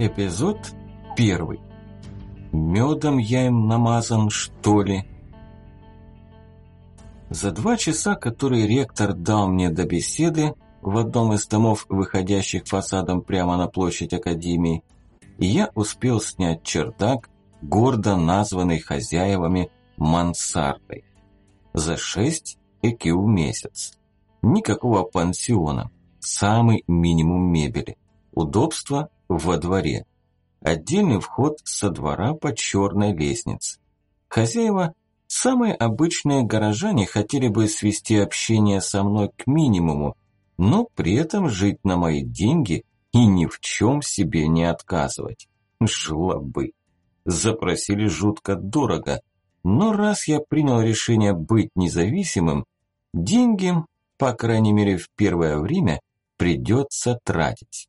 Эпизод первый. Медом я им намазан, что ли? За два часа, которые ректор дал мне до беседы, в одном из домов, выходящих фасадом прямо на площадь Академии, я успел снять чердак, гордо названный хозяевами мансардой. За шесть эки в месяц. Никакого пансиона, самый минимум мебели. Удобство во дворе. Отдельный вход со двора по черной лестнице. Хозяева, самые обычные горожане, хотели бы свести общение со мной к минимуму, но при этом жить на мои деньги и ни в чем себе не отказывать. Жлобы. Запросили жутко дорого, но раз я принял решение быть независимым, деньги, по крайней мере в первое время, придется тратить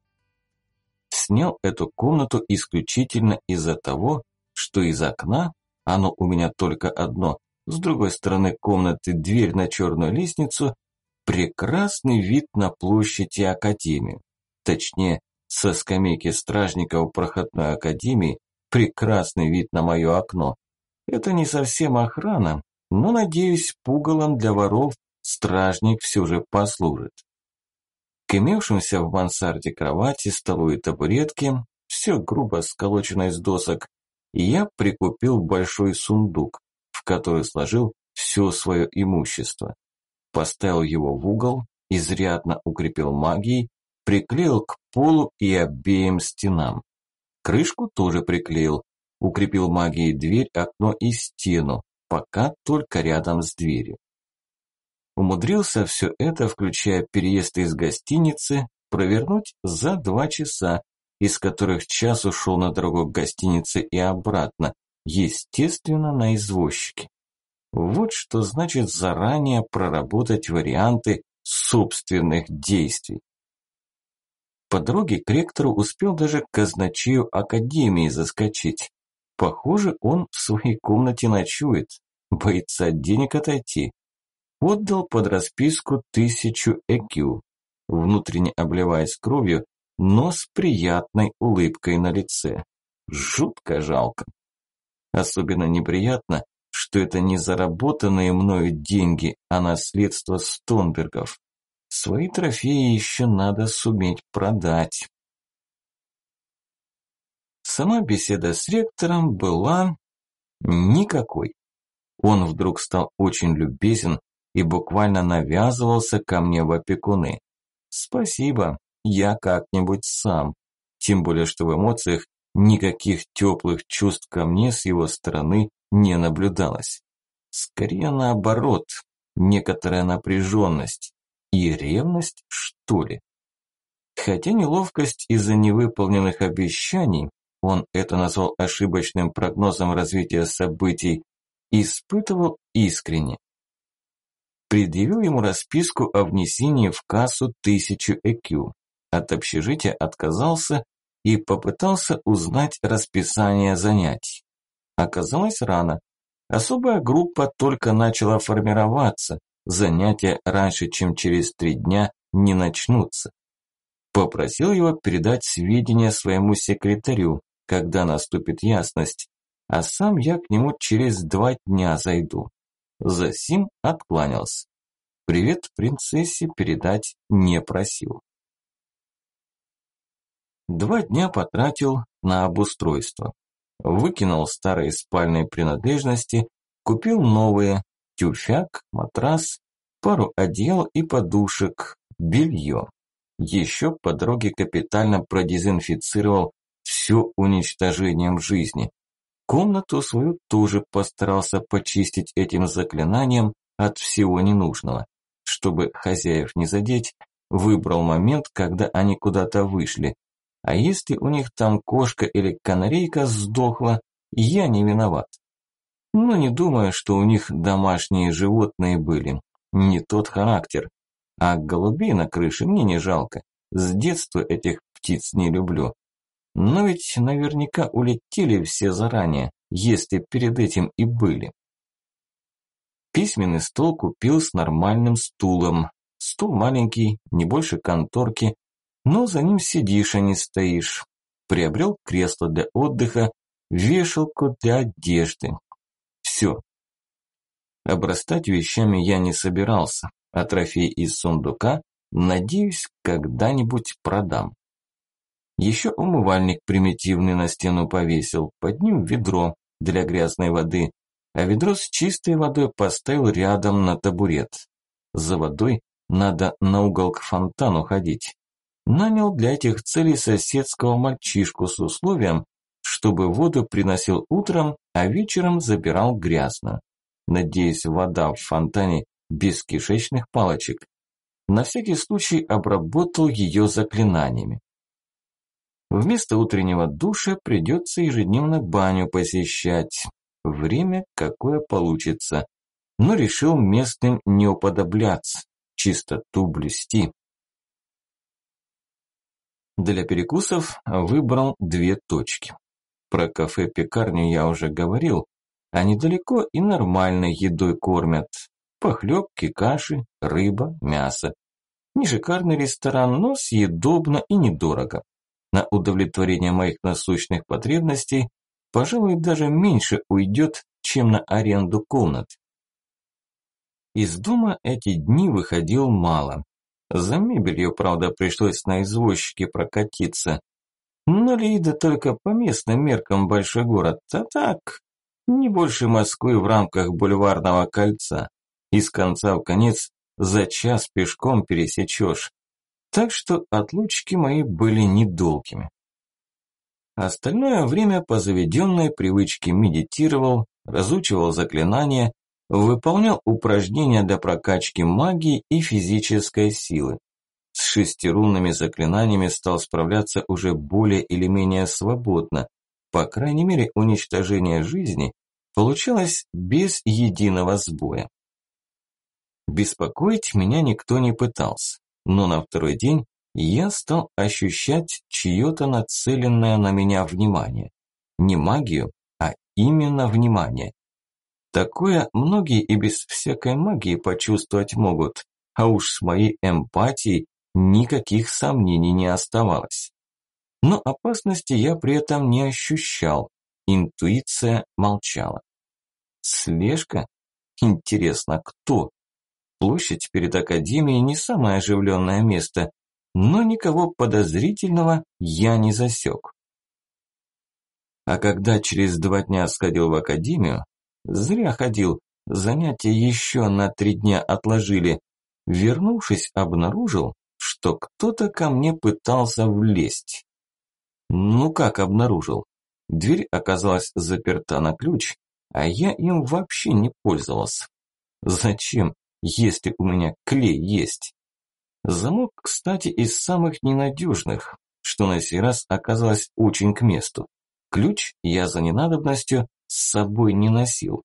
снял эту комнату исключительно из-за того, что из окна, оно у меня только одно, с другой стороны комнаты дверь на черную лестницу, прекрасный вид на площадь и академию. Точнее, со скамейки стражников проходной академии прекрасный вид на мое окно. Это не совсем охрана, но, надеюсь, пугалом для воров стражник все же послужит. К имевшимся в мансарде кровати, столу и табуретке, все грубо сколочено из досок, я прикупил большой сундук, в который сложил все свое имущество. Поставил его в угол, изрядно укрепил магией, приклеил к полу и обеим стенам. Крышку тоже приклеил, укрепил магией дверь, окно и стену, пока только рядом с дверью. Умудрился все это, включая переезд из гостиницы, провернуть за два часа, из которых час ушел на дорогу к гостинице и обратно, естественно, на извозчике. Вот что значит заранее проработать варианты собственных действий. По дороге к ректору успел даже к казначею Академии заскочить. Похоже, он в своей комнате ночует, боится от денег отойти отдал под расписку тысячу ЭКЮ, внутренне обливаясь кровью, но с приятной улыбкой на лице. Жутко жалко. Особенно неприятно, что это не заработанные мною деньги, а наследство Стонбергов. Свои трофеи еще надо суметь продать. Сама беседа с ректором была никакой. Он вдруг стал очень любезен, и буквально навязывался ко мне в опекуны. Спасибо, я как-нибудь сам. Тем более, что в эмоциях никаких теплых чувств ко мне с его стороны не наблюдалось. Скорее наоборот, некоторая напряженность и ревность, что ли. Хотя неловкость из-за невыполненных обещаний, он это назвал ошибочным прогнозом развития событий, испытывал искренне предъявил ему расписку о внесении в кассу тысячу ЭКЮ. От общежития отказался и попытался узнать расписание занятий. Оказалось рано. Особая группа только начала формироваться, занятия раньше, чем через три дня, не начнутся. Попросил его передать сведения своему секретарю, когда наступит ясность, а сам я к нему через два дня зайду. Засим откланялся. Привет принцессе передать не просил. Два дня потратил на обустройство. Выкинул старые спальные принадлежности, купил новые, тюфяк, матрас, пару одеял и подушек, белье. Еще по дороге капитально продезинфицировал все уничтожением жизни. Комнату свою тоже постарался почистить этим заклинанием от всего ненужного. Чтобы хозяев не задеть, выбрал момент, когда они куда-то вышли. А если у них там кошка или канарейка сдохла, я не виноват. Но не думаю, что у них домашние животные были. Не тот характер. А голубей на крыше мне не жалко. С детства этих птиц не люблю. Но ведь наверняка улетели все заранее, если перед этим и были. Письменный стол купил с нормальным стулом. Стул маленький, не больше конторки, но за ним сидишь, а не стоишь. приобрел кресло для отдыха, вешалку для одежды. Все. Обрастать вещами я не собирался, а трофей из сундука, надеюсь, когда-нибудь продам. Еще умывальник примитивный на стену повесил, под ним ведро для грязной воды, а ведро с чистой водой поставил рядом на табурет. За водой надо на угол к фонтану ходить. Нанял для этих целей соседского мальчишку с условием, чтобы воду приносил утром, а вечером забирал грязно. Надеюсь, вода в фонтане без кишечных палочек. На всякий случай обработал ее заклинаниями. Вместо утреннего душа придется ежедневно баню посещать. Время какое получится. Но решил местным не уподобляться, чистоту блюсти. Для перекусов выбрал две точки. Про кафе-пекарню я уже говорил, а недалеко и нормальной едой кормят. Похлебки, каши, рыба, мясо. Не шикарный ресторан, но съедобно и недорого. На удовлетворение моих насущных потребностей, пожалуй, даже меньше уйдет, чем на аренду комнат. Из дома эти дни выходил мало. За мебелью, правда, пришлось на извозчике прокатиться. Но Лида только по местным меркам большой город, а так, не больше Москвы в рамках бульварного кольца. Из конца в конец за час пешком пересечешь. Так что отлучки мои были недолгими. Остальное время по заведенной привычке медитировал, разучивал заклинания, Выполнял упражнения для прокачки магии и физической силы. С шестирунными заклинаниями стал справляться уже более или менее свободно. По крайней мере, уничтожение жизни получалось без единого сбоя. Беспокоить меня никто не пытался, но на второй день я стал ощущать чье-то нацеленное на меня внимание. Не магию, а именно внимание. Такое многие и без всякой магии почувствовать могут, а уж с моей эмпатией никаких сомнений не оставалось. Но опасности я при этом не ощущал, интуиция молчала. Слежка? Интересно, кто? Площадь перед Академией не самое оживленное место, но никого подозрительного я не засек. А когда через два дня сходил в Академию, Зря ходил, занятия еще на три дня отложили. Вернувшись, обнаружил, что кто-то ко мне пытался влезть. Ну как обнаружил? Дверь оказалась заперта на ключ, а я им вообще не пользовался. Зачем, если у меня клей есть? Замок, кстати, из самых ненадежных, что на сей раз оказалось очень к месту. Ключ я за ненадобностью с собой не носил.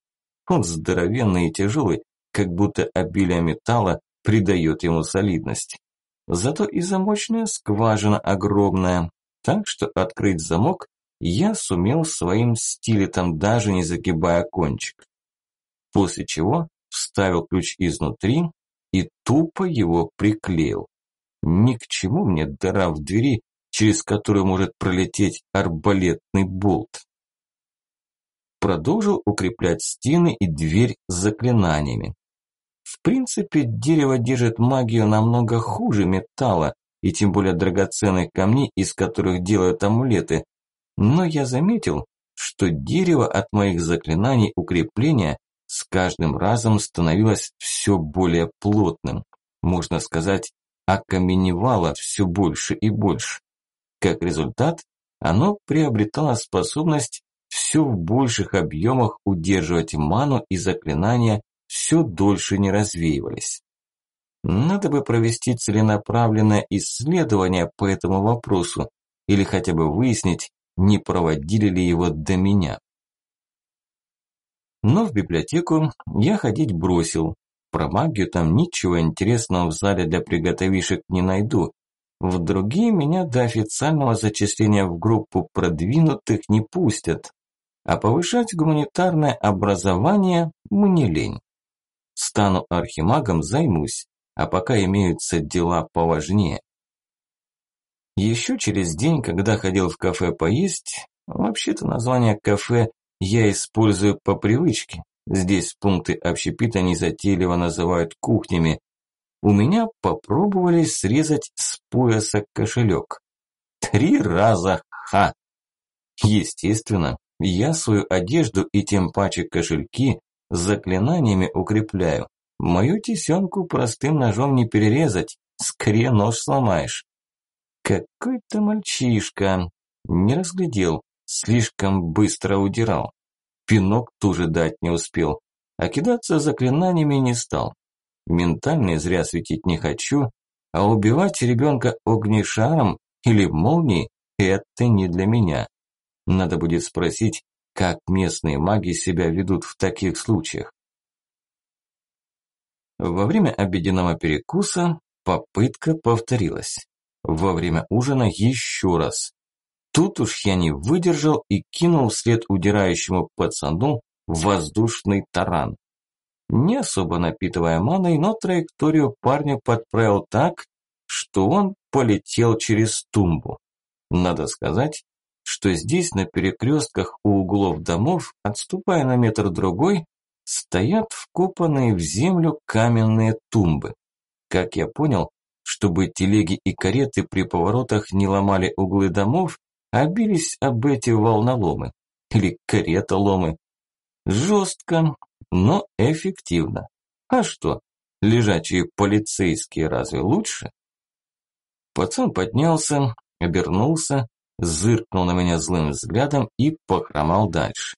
Он здоровенный и тяжелый, как будто обилие металла придает ему солидность. Зато и замочная скважина огромная, так что открыть замок я сумел своим стилетом, даже не загибая кончик. После чего вставил ключ изнутри и тупо его приклеил. Ни к чему мне дыра в двери, через которую может пролететь арбалетный болт продолжил укреплять стены и дверь заклинаниями. В принципе, дерево держит магию намного хуже металла, и тем более драгоценных камней, из которых делают амулеты. Но я заметил, что дерево от моих заклинаний укрепления с каждым разом становилось все более плотным. Можно сказать, окаменевало все больше и больше. Как результат, оно приобретало способность все в больших объемах удерживать ману и заклинания все дольше не развеивались. Надо бы провести целенаправленное исследование по этому вопросу или хотя бы выяснить, не проводили ли его до меня. Но в библиотеку я ходить бросил. Про магию там ничего интересного в зале для приготовишек не найду. В другие меня до официального зачисления в группу продвинутых не пустят, а повышать гуманитарное образование мне лень. Стану архимагом, займусь, а пока имеются дела поважнее. Еще через день, когда ходил в кафе поесть, вообще-то название кафе я использую по привычке. Здесь пункты общепита незатейливо называют кухнями. У меня попробовали срезать с пояса кошелек. Три раза ха! Естественно, я свою одежду и тем паче кошельки заклинаниями укрепляю. Мою тесенку простым ножом не перерезать, скорее нож сломаешь. Какой-то мальчишка. Не разглядел, слишком быстро удирал. Пинок тоже дать не успел, а кидаться заклинаниями не стал. Ментальный зря светить не хочу, а убивать ребенка огнешаром или молнией – это не для меня. Надо будет спросить, как местные маги себя ведут в таких случаях. Во время обеденного перекуса попытка повторилась. Во время ужина еще раз. Тут уж я не выдержал и кинул вслед удирающему пацану воздушный таран. Не особо напитывая маной, но траекторию парня подправил так, что он полетел через тумбу. Надо сказать, что здесь на перекрестках у углов домов, отступая на метр-другой, стоят вкопанные в землю каменные тумбы. Как я понял, чтобы телеги и кареты при поворотах не ломали углы домов, а бились об эти волноломы или каретоломы. Жестко, но эффективно. А что, лежачие полицейские разве лучше? Пацан поднялся, обернулся, зыркнул на меня злым взглядом и похромал дальше.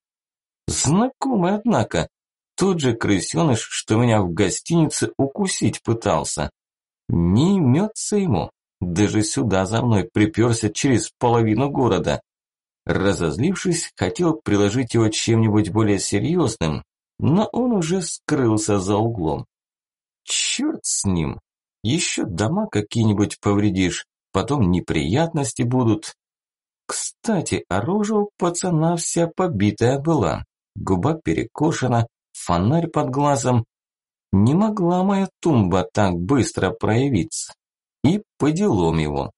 Знакомый, однако, тот же крысеныш, что меня в гостинице укусить пытался. Не имется ему, даже сюда за мной приперся через половину города. Разозлившись, хотел приложить его чем-нибудь более серьезным, но он уже скрылся за углом. Черт с ним, еще дома какие-нибудь повредишь, потом неприятности будут. Кстати, оружие у пацана вся побитая была. Губа перекошена, фонарь под глазом. Не могла моя тумба так быстро проявиться. И по делам его.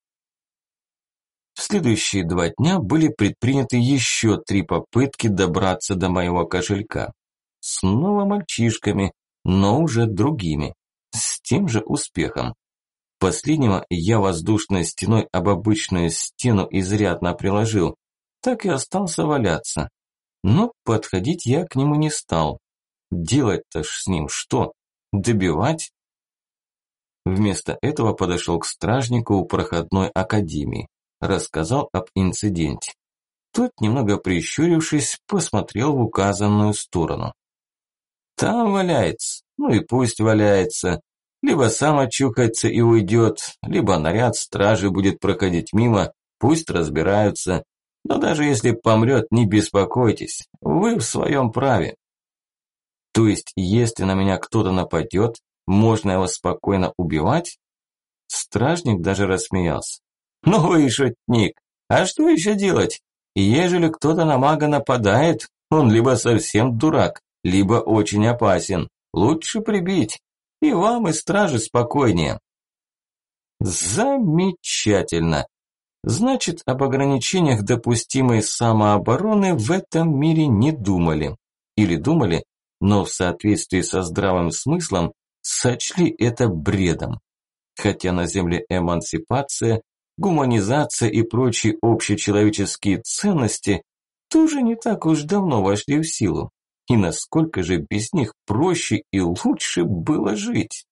В следующие два дня были предприняты еще три попытки добраться до моего кошелька. Снова мальчишками, но уже другими. С тем же успехом. Последнего я воздушной стеной об обычную стену изрядно приложил, так и остался валяться. Но подходить я к нему не стал. Делать-то ж с ним что? Добивать? Вместо этого подошел к стражнику у проходной академии. Рассказал об инциденте. Тот, немного прищурившись, посмотрел в указанную сторону. Там валяется, ну и пусть валяется. Либо сам очухается и уйдет, либо наряд стражи будет проходить мимо, пусть разбираются. Но даже если помрет, не беспокойтесь, вы в своем праве. То есть, если на меня кто-то нападет, можно его спокойно убивать? Стражник даже рассмеялся. Ну вы шутник, а что еще делать? Ежели кто-то на мага нападает, он либо совсем дурак, либо очень опасен. Лучше прибить. И вам, и страже спокойнее. Замечательно. Значит, об ограничениях допустимой самообороны в этом мире не думали. Или думали, но в соответствии со здравым смыслом сочли это бредом. Хотя на Земле эмансипация, гуманизация и прочие общечеловеческие ценности тоже не так уж давно вошли в силу и насколько же без них проще и лучше было жить.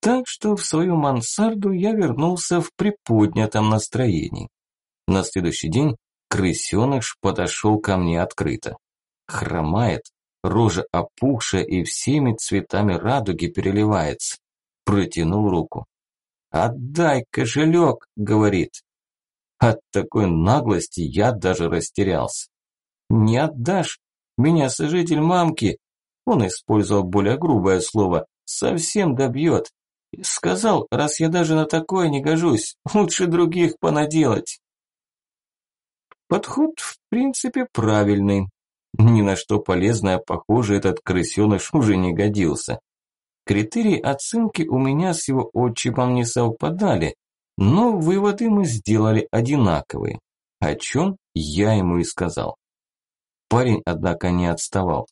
Так что в свою мансарду я вернулся в приподнятом настроении. На следующий день крысеныш подошел ко мне открыто. Хромает, рожа опухшая и всеми цветами радуги переливается. Протянул руку. «Отдай кошелек», — говорит. От такой наглости я даже растерялся. «Не отдашь, меня сожитель мамки, он использовал более грубое слово, совсем добьет. Сказал, раз я даже на такое не гожусь, лучше других понаделать. Подход, в принципе, правильный. Ни на что полезное, похоже, этот крысеныш уже не годился. Критерии оценки у меня с его отчимом не совпадали, но выводы мы сделали одинаковые, о чем я ему и сказал. Парень, однако, не отставал.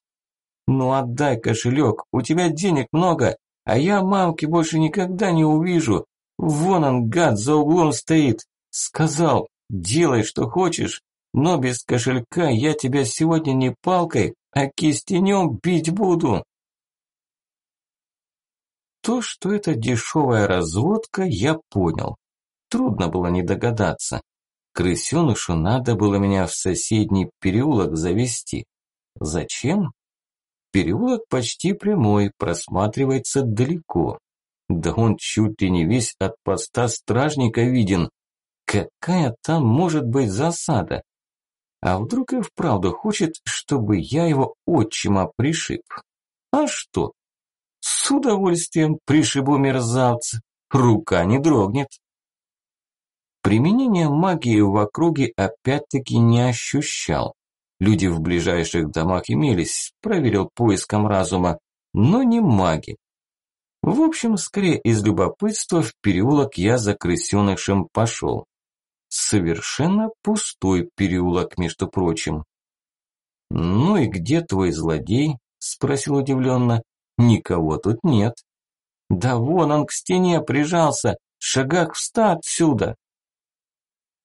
«Ну отдай кошелек, у тебя денег много, а я мамки больше никогда не увижу. Вон он, гад, за углом стоит. Сказал, делай, что хочешь, но без кошелька я тебя сегодня не палкой, а кистенем бить буду». То, что это дешевая разводка, я понял. Трудно было не догадаться. Крысенышу надо было меня в соседний переулок завести. Зачем? Переулок почти прямой, просматривается далеко. Да он чуть ли не весь от поста стражника виден. Какая там может быть засада? А вдруг и вправду хочет, чтобы я его отчима пришиб? А что? С удовольствием пришибу мерзавца. Рука не дрогнет. Применения магии в округе опять-таки не ощущал. Люди в ближайших домах имелись, проверил поиском разума, но не маги. В общем, скорее из любопытства в переулок я за крысенышем пошел. Совершенно пустой переулок, между прочим. «Ну и где твой злодей?» – спросил удивленно. «Никого тут нет». «Да вон он к стене прижался, шагах в ста отсюда».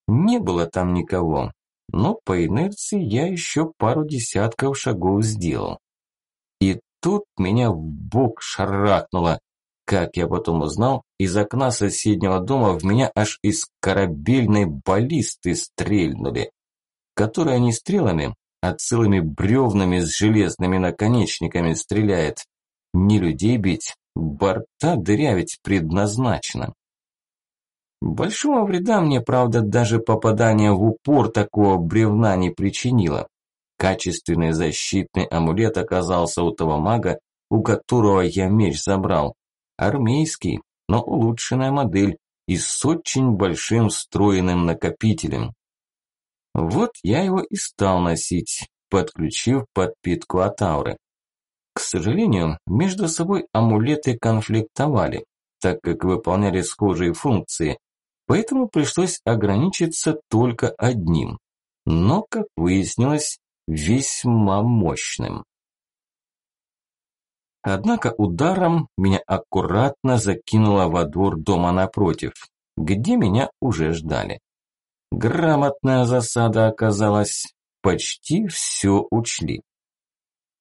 Не было там никого, но по инерции я еще пару десятков шагов сделал. И тут меня в бок шарахнуло. Как я потом узнал, из окна соседнего дома в меня аж из корабельной баллисты стрельнули, которые не стрелами, а целыми бревнами с железными наконечниками стреляет. Не людей бить, борта дырявить предназначено. Большого вреда мне, правда, даже попадание в упор такого бревна не причинило. Качественный защитный амулет оказался у того мага, у которого я меч забрал. Армейский, но улучшенная модель и с очень большим встроенным накопителем. Вот я его и стал носить, подключив подпитку от ауры. К сожалению, между собой амулеты конфликтовали, так как выполняли схожие функции, поэтому пришлось ограничиться только одним, но, как выяснилось, весьма мощным. Однако ударом меня аккуратно закинуло во двор дома напротив, где меня уже ждали. Грамотная засада оказалась, почти все учли.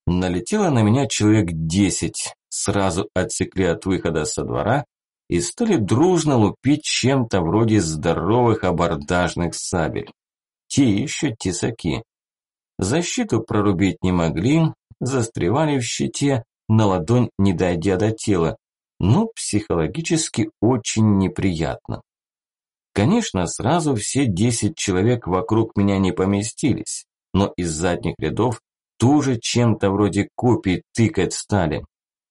Налетело на меня человек десять, сразу отсекли от выхода со двора и стали дружно лупить чем-то вроде здоровых абордажных сабель. Те еще тесаки. Защиту прорубить не могли, застревали в щите, на ладонь не дойдя до тела, но психологически очень неприятно. Конечно, сразу все десять человек вокруг меня не поместились, но из задних рядов тоже чем-то вроде копий тыкать стали.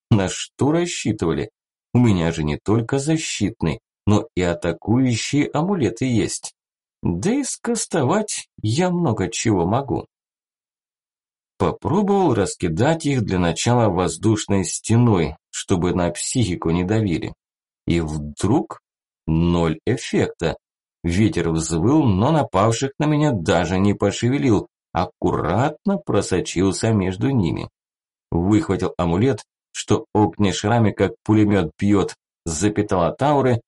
На что рассчитывали? У меня же не только защитный, но и атакующие амулеты есть. Да и скастовать я много чего могу. Попробовал раскидать их для начала воздушной стеной, чтобы на психику не давили. И вдруг ноль эффекта. Ветер взвыл, но напавших на меня даже не пошевелил, аккуратно просочился между ними. Выхватил амулет что огнешрами как пулемет бьет, запитала тауры,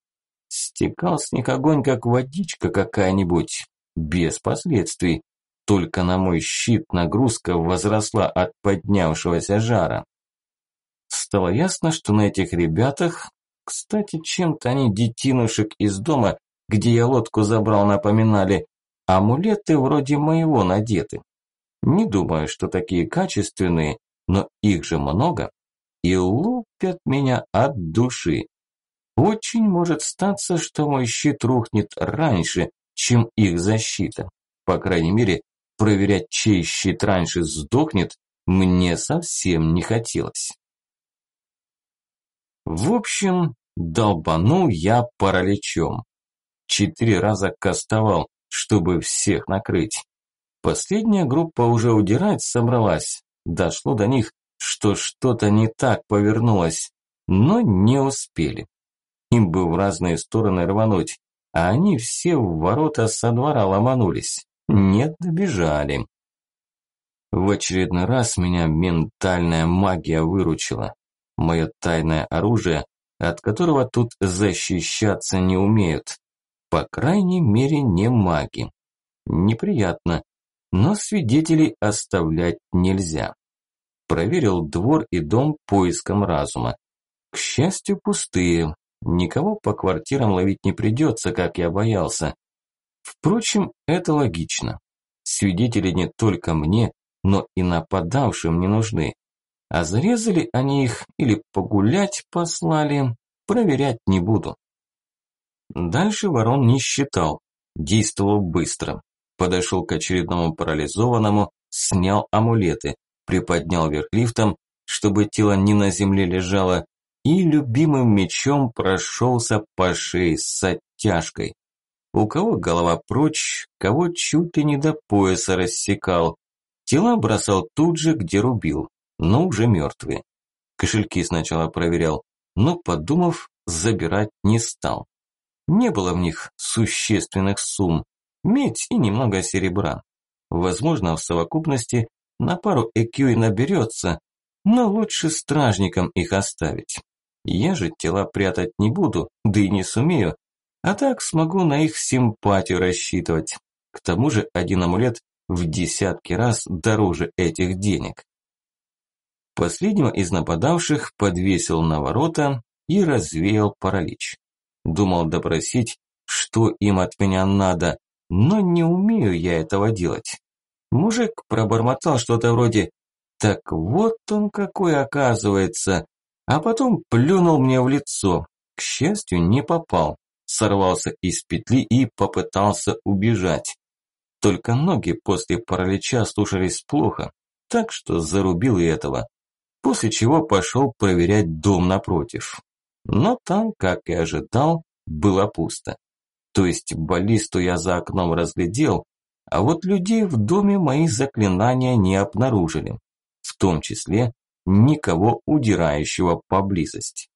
стекал с них огонь, как водичка какая-нибудь, без последствий. Только на мой щит нагрузка возросла от поднявшегося жара. Стало ясно, что на этих ребятах, кстати, чем-то они детинушек из дома, где я лодку забрал, напоминали, амулеты вроде моего надеты. Не думаю, что такие качественные, но их же много и лупят меня от души. Очень может статься, что мой щит рухнет раньше, чем их защита. По крайней мере, проверять, чей щит раньше сдохнет, мне совсем не хотелось. В общем, долбанул я параличом. Четыре раза кастовал, чтобы всех накрыть. Последняя группа уже удирать собралась. Дошло до них, что что-то не так повернулось, но не успели. Им бы в разные стороны рвануть, а они все в ворота со двора ломанулись. Не добежали. В очередной раз меня ментальная магия выручила. Мое тайное оружие, от которого тут защищаться не умеют. По крайней мере, не маги. Неприятно, но свидетелей оставлять нельзя. Проверил двор и дом поиском разума. К счастью, пустые. Никого по квартирам ловить не придется, как я боялся. Впрочем, это логично. Свидетели не только мне, но и нападавшим не нужны. А зарезали они их или погулять послали, проверять не буду. Дальше ворон не считал, действовал быстро. Подошел к очередному парализованному, снял амулеты, приподнял вверх лифтом, чтобы тело не на земле лежало, и любимым мечом прошелся по шее с оттяжкой. У кого голова прочь, кого чуть ли не до пояса рассекал. Тела бросал тут же, где рубил, но уже мертвые. Кошельки сначала проверял, но, подумав, забирать не стал. Не было в них существенных сумм, медь и немного серебра. Возможно, в совокупности на пару ЭКЮ и наберется, но лучше стражникам их оставить. Я же тела прятать не буду, да и не сумею, а так смогу на их симпатию рассчитывать. К тому же один амулет в десятки раз дороже этих денег. Последнего из нападавших подвесил на ворота и развеял паралич. Думал допросить, что им от меня надо, но не умею я этого делать. Мужик пробормотал что-то вроде «Так вот он какой оказывается», а потом плюнул мне в лицо. К счастью, не попал. Сорвался из петли и попытался убежать. Только ноги после паралича слушались плохо, так что зарубил и этого. После чего пошел проверять дом напротив. Но там, как и ожидал, было пусто. То есть баллисту я за окном разглядел, а вот людей в доме мои заклинания не обнаружили. В том числе никого удирающего поблизости.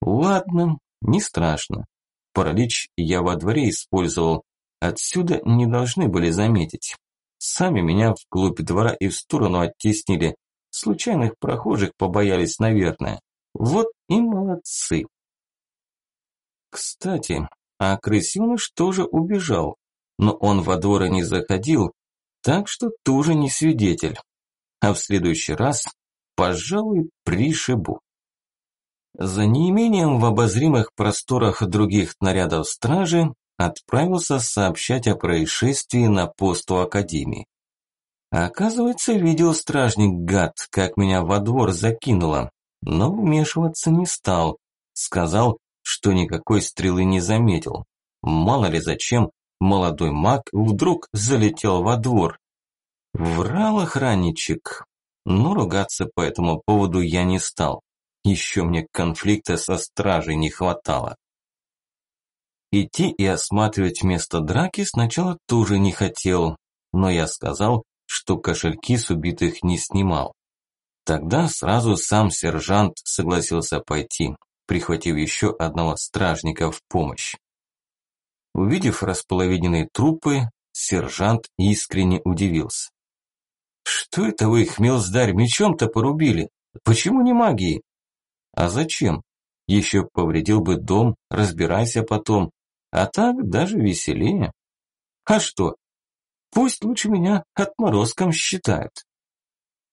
Ладно, не страшно. Паралич я во дворе использовал, отсюда не должны были заметить. Сами меня вглубь двора и в сторону оттеснили. Случайных прохожих побоялись, наверное. Вот и молодцы. Кстати, а крысеныш тоже убежал, но он во двор и не заходил, так что тоже не свидетель. А в следующий раз пожалуй, пришибу. За неимением в обозримых просторах других нарядов стражи отправился сообщать о происшествии на пост у Академии. Оказывается, видел стражник гад, как меня во двор закинуло, но вмешиваться не стал. Сказал, что никакой стрелы не заметил. Мало ли зачем молодой маг вдруг залетел во двор. Врал охранничек, но ругаться по этому поводу я не стал. Еще мне конфликта со стражей не хватало. Идти и осматривать место драки сначала тоже не хотел, но я сказал, что кошельки с убитых не снимал. Тогда сразу сам сержант согласился пойти, прихватив еще одного стражника в помощь. Увидев располовиненные трупы, сержант искренне удивился. Что это вы их, милздарь, мечом-то порубили? Почему не магией? А зачем? Еще повредил бы дом, разбирайся потом. А так даже веселее. А что? Пусть лучше меня отморозком считают.